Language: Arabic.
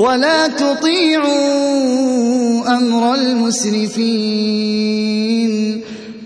ولا تطيعوا أمر المسرفين.